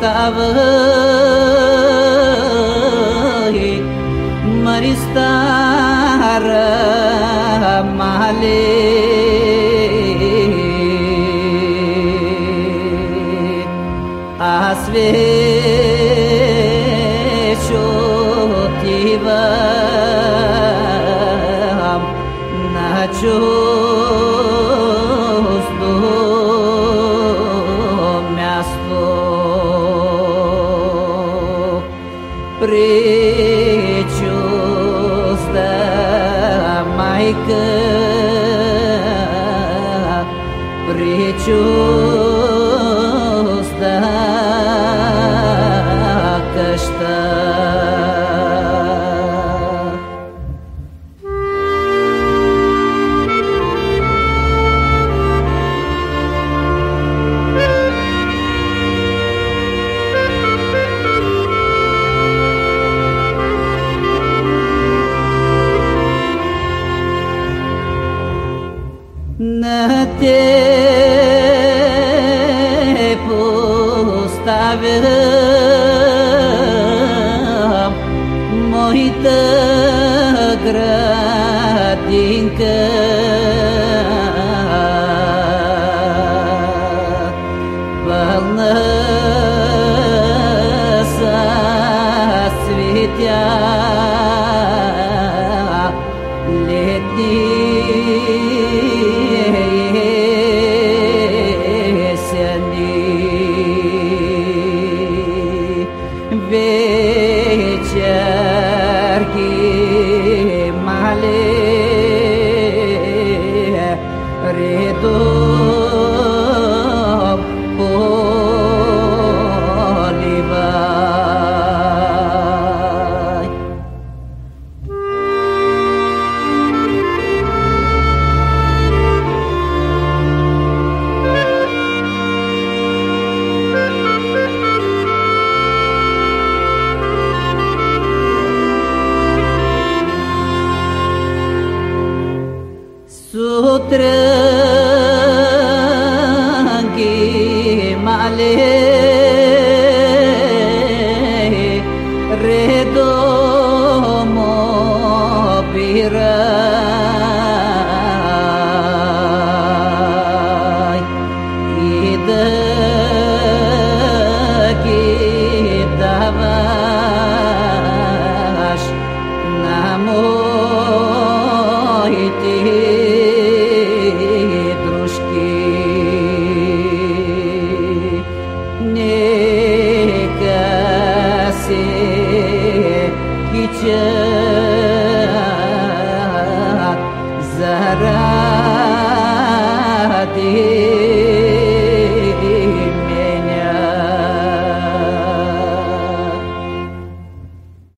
stavai maristara male Asve asvechotiva nacho Пречудо, Майка, пречудо, кашта. На те поставям моята градинка. Пълна със цветя Marquis. outra.